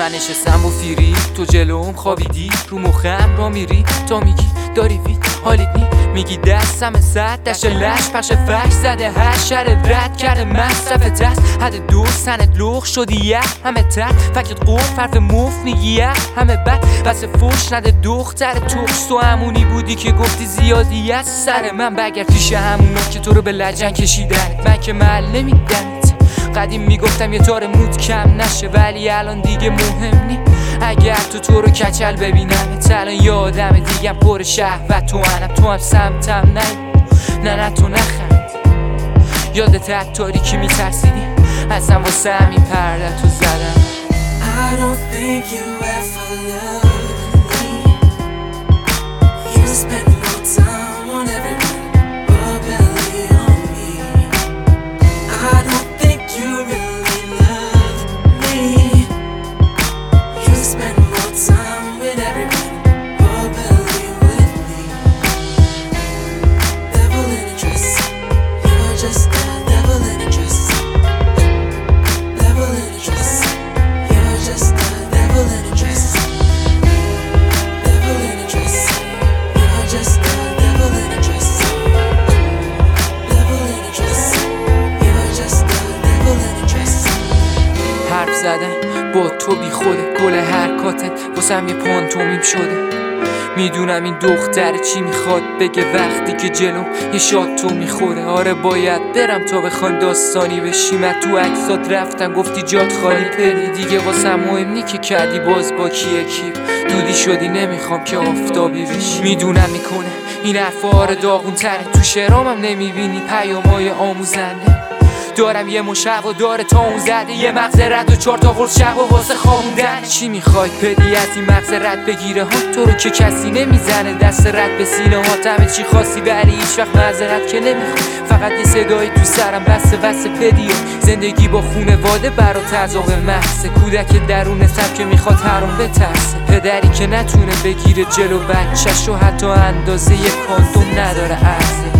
من نشستم و فیری. تو جلوم خوابیدی. رو مخم را میری. تا میگی داری وید حالیت نی. میگی دستم صد دشت لش پخش فش زده. هر شر رد کرده. مصرف دست. حد دو سنت لخ شدی. یه همه تر. فکرت قول فرف مف میگی. یه همه بد. بس فوش نده. دختر توش تو همونی بودی که گفتی زیادی از سر من. بگر پیش همونا که تو رو به لجن کشیدن. من که مل نمیدنت قدیم می‌گفتم یه تار مود کم نشه ولی الان دیگه مهم نی. اگر تو تو رو کچل ببینم الان یادم دیگه پر شهوت. تو انم تو هم سمتم نه. نه نه تو نخند. یادت از تاریکی میترسیدی؟ اصلا واسه همین پرده تو زدم. I don't think you ever loved me. You spend more time با تو بی خوده. گل حرکاتت واسم یه پانتومیم شده. می‌دونم این دختر چی می‌خواد بگه وقتی که جلوم یه شاد تو می‌خوره. آره باید برم تا بخوایم داستانی بشیم. تو عکسات رفتن گفتی جات خالی پری دیگه واسم مهم نی که کردی باز با کی دودی شدی نمی‌خوام که آفتابی بشی. می‌دونم می‌کنه. این حرفا آره داغون تره تو شرامم نمی‌بینی. پیامای آموزنده. دارم یه مشق و داره تا اون زده. یه مغز رد و چهار تا قرص شق و واسه خوابوندن چی می‌خوای پدی از این مغز بگیره؟ ها تو رو که کسی نمی‌زنه. دست رد به سینه ها همه چی خاصی ولی هیچ وقت معذرت که نمی‌خوای فقط یه صدایی تو سرم بس بس پدی زندگی با خونواده برات عذاب محسه کودک درونتم که می‌خواد هرون بترسه. پدری که نتونه بگیره جلو بچهش و حتی اندازه یه کاندوم نداره ارزش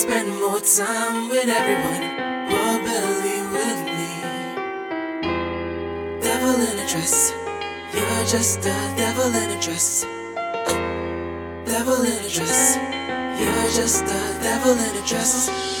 spend more time with everyone but barely with me. Devil in a dress, you're just a devil in a dress. Devil in a dress, you're just a. Devil in a dress.